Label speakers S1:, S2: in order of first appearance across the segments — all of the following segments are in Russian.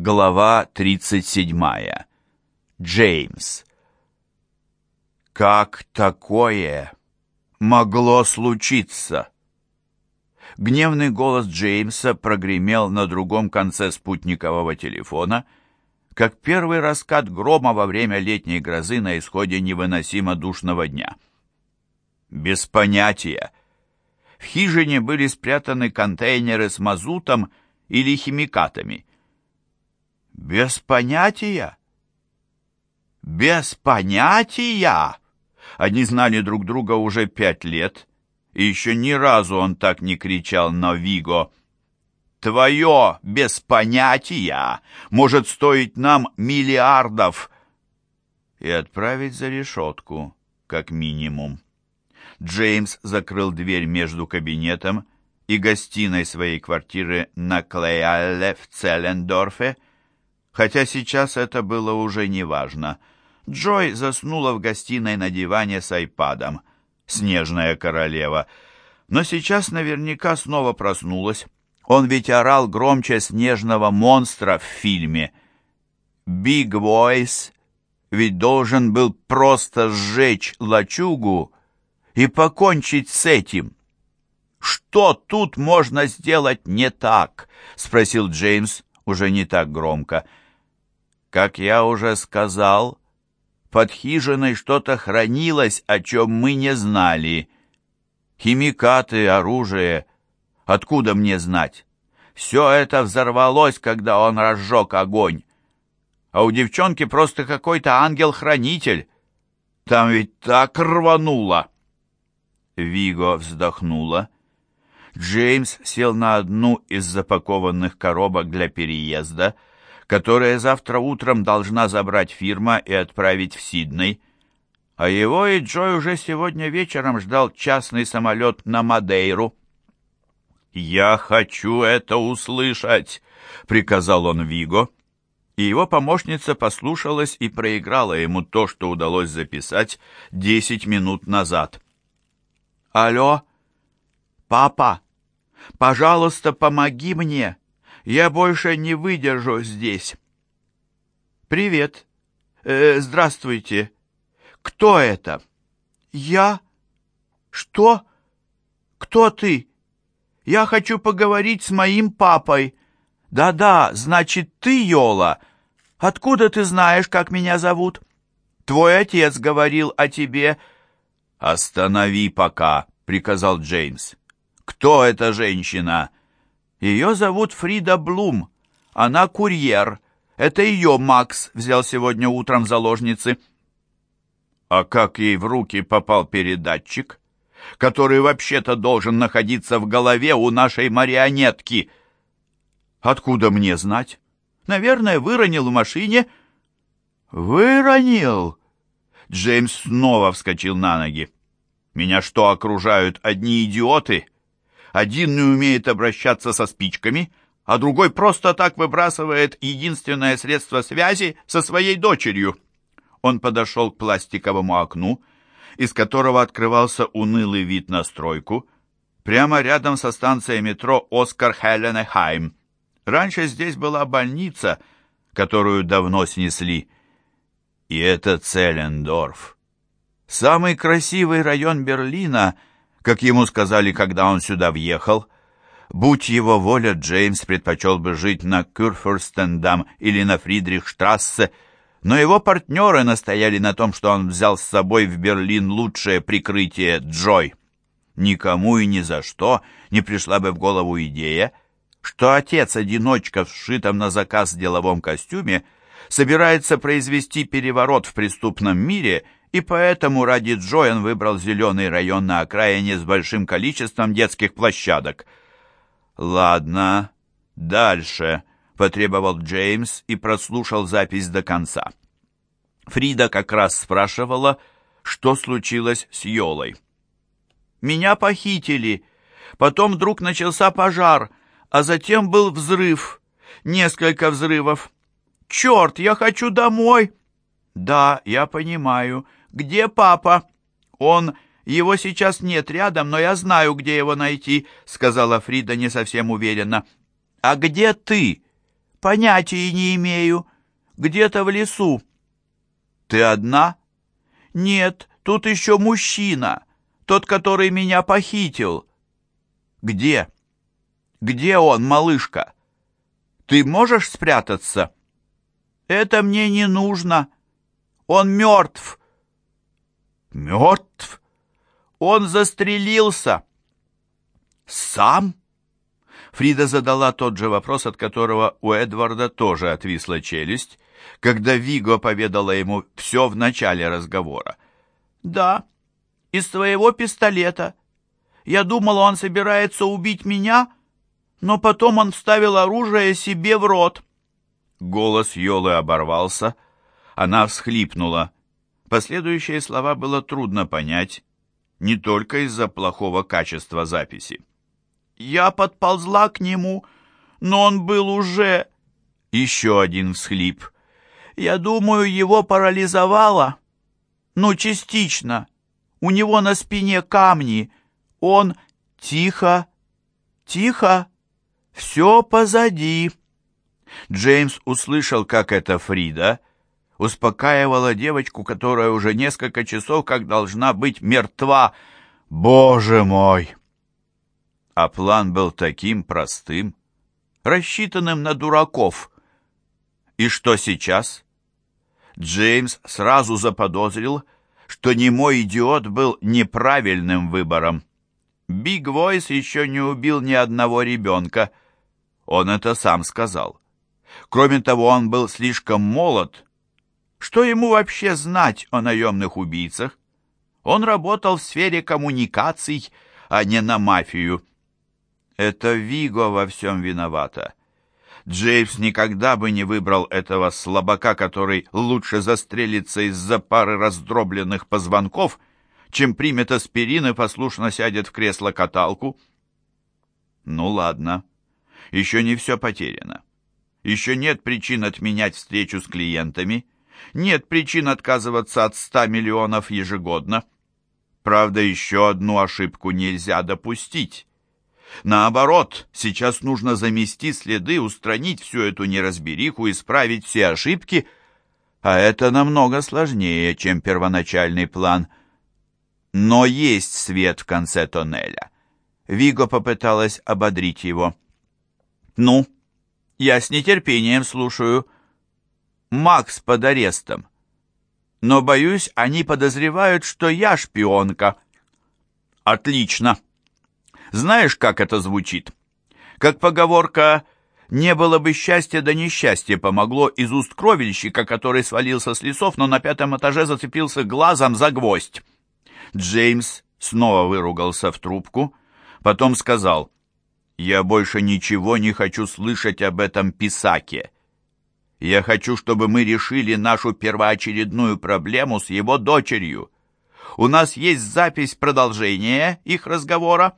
S1: Глава 37. Джеймс. Как такое могло случиться? Гневный голос Джеймса прогремел на другом конце спутникового телефона, как первый раскат грома во время летней грозы на исходе невыносимо душного дня. Без понятия. В хижине были спрятаны контейнеры с мазутом или химикатами – без понятия? Без понятия? Они знали друг друга уже пять лет, и еще ни разу он так не кричал на Виго. «Твое без понятия может стоить нам миллиардов!» и отправить за решетку, как минимум. Джеймс закрыл дверь между кабинетом и гостиной своей квартиры на Клеялле в Целлендорфе, хотя сейчас это было уже неважно. Джой заснула в гостиной на диване с айпадом. Снежная королева. Но сейчас наверняка снова проснулась. Он ведь орал громче снежного монстра в фильме. «Биг Voice ведь должен был просто сжечь лачугу и покончить с этим. «Что тут можно сделать не так?» — спросил Джеймс уже не так громко. Как я уже сказал, под хижиной что-то хранилось, о чем мы не знали. Химикаты, оружие. Откуда мне знать? Все это взорвалось, когда он разжег огонь. А у девчонки просто какой-то ангел-хранитель. Там ведь так рвануло. Виго вздохнула. Джеймс сел на одну из запакованных коробок для переезда — которое завтра утром должна забрать фирма и отправить в Сидней. А его и Джой уже сегодня вечером ждал частный самолет на Мадейру. «Я хочу это услышать!» — приказал он Виго. И его помощница послушалась и проиграла ему то, что удалось записать десять минут назад. «Алло, папа, пожалуйста, помоги мне!» Я больше не выдержу здесь. Привет. Э, здравствуйте. Кто это? Я? Что? Кто ты? Я хочу поговорить с моим папой. Да-да, значит, ты, Йола. Откуда ты знаешь, как меня зовут? Твой отец говорил о тебе. Останови пока, приказал Джеймс. Кто эта женщина? Ее зовут Фрида Блум. Она курьер. Это ее Макс взял сегодня утром заложницы. А как ей в руки попал передатчик, который вообще-то должен находиться в голове у нашей марионетки? Откуда мне знать? Наверное, выронил в машине. Выронил? Джеймс снова вскочил на ноги. Меня что, окружают одни идиоты? — один не умеет обращаться со спичками, а другой просто так выбрасывает единственное средство связи со своей дочерью. Он подошел к пластиковому окну, из которого открывался унылый вид на стройку, прямо рядом со станцией метро Оскар Хеленехайм. Раньше здесь была больница, которую давно снесли. И это Целлендорф. Самый красивый район Берлина — как ему сказали, когда он сюда въехал. Будь его воля, Джеймс предпочел бы жить на Кюрфюрстендам или на Фридрихштрассе, но его партнеры настояли на том, что он взял с собой в Берлин лучшее прикрытие Джой. Никому и ни за что не пришла бы в голову идея, что отец-одиночка в сшитом на заказ деловом костюме собирается произвести переворот в преступном мире – и поэтому ради Джой он выбрал зеленый район на окраине с большим количеством детских площадок. «Ладно, дальше», — потребовал Джеймс и прослушал запись до конца. Фрида как раз спрашивала, что случилось с Йолой. «Меня похитили. Потом вдруг начался пожар, а затем был взрыв. Несколько взрывов. Черт, я хочу домой!» «Да, я понимаю. «Где папа?» «Он... Его сейчас нет рядом, но я знаю, где его найти», — сказала Фрида не совсем уверенно. «А где ты? Понятия не имею. Где-то в лесу. Ты одна? Нет, тут еще мужчина. Тот, который меня похитил. Где? Где он, малышка? Ты можешь спрятаться? Это мне не нужно. Он мертв. Мертв? Он застрелился. Сам? Фрида задала тот же вопрос, от которого у Эдварда тоже отвисла челюсть, когда Виго поведала ему все в начале разговора. «Да, из своего пистолета. Я думала, он собирается убить меня, но потом он вставил оружие себе в рот». Голос Йолы оборвался. Она всхлипнула. Последующие слова было трудно понять, не только из-за плохого качества записи. Я подползла к нему, но он был уже... Еще один всхлип. Я думаю, его парализовало. Ну, частично. У него на спине камни. Он... Тихо, тихо, все позади. Джеймс услышал, как это Фрида успокаивала девочку, которая уже несколько часов как должна быть мертва. «Боже мой!» А план был таким простым, рассчитанным на дураков. И что сейчас? Джеймс сразу заподозрил, что немой идиот был неправильным выбором. Биг Войс еще не убил ни одного ребенка. Он это сам сказал. Кроме того, он был слишком молод. Что ему вообще знать о наемных убийцах? Он работал в сфере коммуникаций, а не на мафию. Это Виго во всем виновата. Джеймс никогда бы не выбрал этого слабака, который лучше застрелится из-за пары раздробленных позвонков, чем примет аспирин и послушно сядет в кресло-каталку. Ну ладно, еще не все потеряно. Еще нет причин отменять встречу с клиентами, нет причин отказываться от 100 миллионов ежегодно. Правда, еще одну ошибку нельзя допустить. Наоборот, сейчас нужно замести следы, устранить всю эту неразбериху, исправить все ошибки, а это намного сложнее, чем первоначальный план. Но есть свет в конце тоннеля. Виго попыталась ободрить его. «Ну, я с нетерпением слушаю. Макс под арестом. Но, боюсь, они подозревают, что я шпионка». «Отлично!» Знаешь, как это звучит? Как поговорка «не было бы счастья, да несчастье» помогло из уст кровельщика, который свалился с лесов, но на пятом этаже зацепился глазом за гвоздь. Джеймс снова выругался в трубку, потом сказал «Я больше ничего не хочу слышать об этом писаке. Я хочу, чтобы мы решили нашу первоочередную проблему с его дочерью. У нас есть запись продолжения их разговора».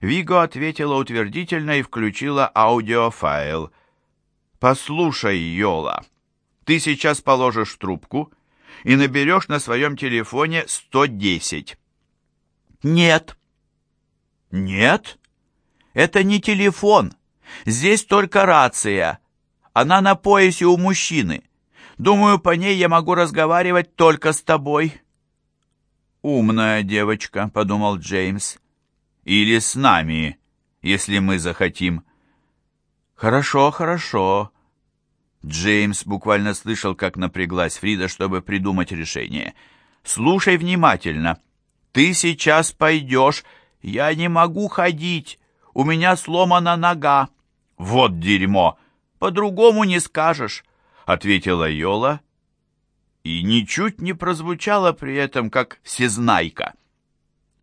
S1: Виго ответила утвердительно и включила аудиофайл. «Послушай, Йола, ты сейчас положишь трубку и наберешь на своем телефоне 110». «Нет». «Нет? Это не телефон. Здесь только рация. Она на поясе у мужчины. Думаю, по ней я могу разговаривать только с тобой». «Умная девочка», — подумал Джеймс. Или с нами, если мы захотим. Хорошо, хорошо. Джеймс буквально слышал, как напряглась Фрида, чтобы придумать решение. Слушай внимательно. Ты сейчас пойдешь. Я не могу ходить. У меня сломана нога. Вот дерьмо. По-другому не скажешь, ответила Йола и ничуть не прозвучала при этом как всезнайка.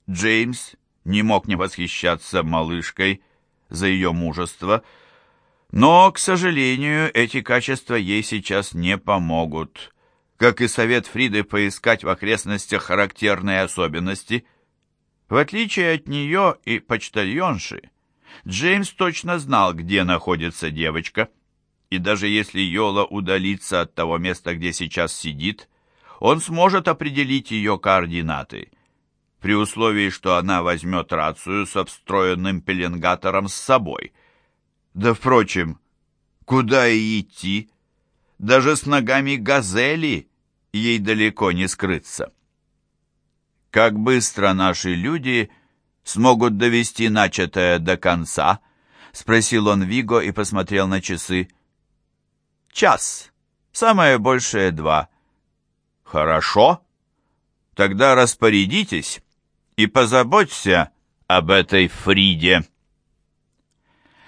S1: Джеймс не мог не восхищаться малышкой за ее мужество, но, к сожалению, эти качества ей сейчас не помогут, как и совет Фриды поискать в окрестностях характерные особенности. В отличие от нее и почтальонши, Джеймс точно знал, где находится девочка, и даже если Йола удалится от того места, где сейчас сидит, он сможет определить ее координаты — при условии, что она возьмет рацию со встроенным пеленгатором с собой. Да, впрочем, Куда и идти? Даже с ногами газели ей далеко не скрыться. Как быстро наши люди смогут довести начатое до конца? Спросил он Виго и посмотрел на часы. Час. Самое большее два. Хорошо. Тогда распорядитесь и позаботься об этой Фриде.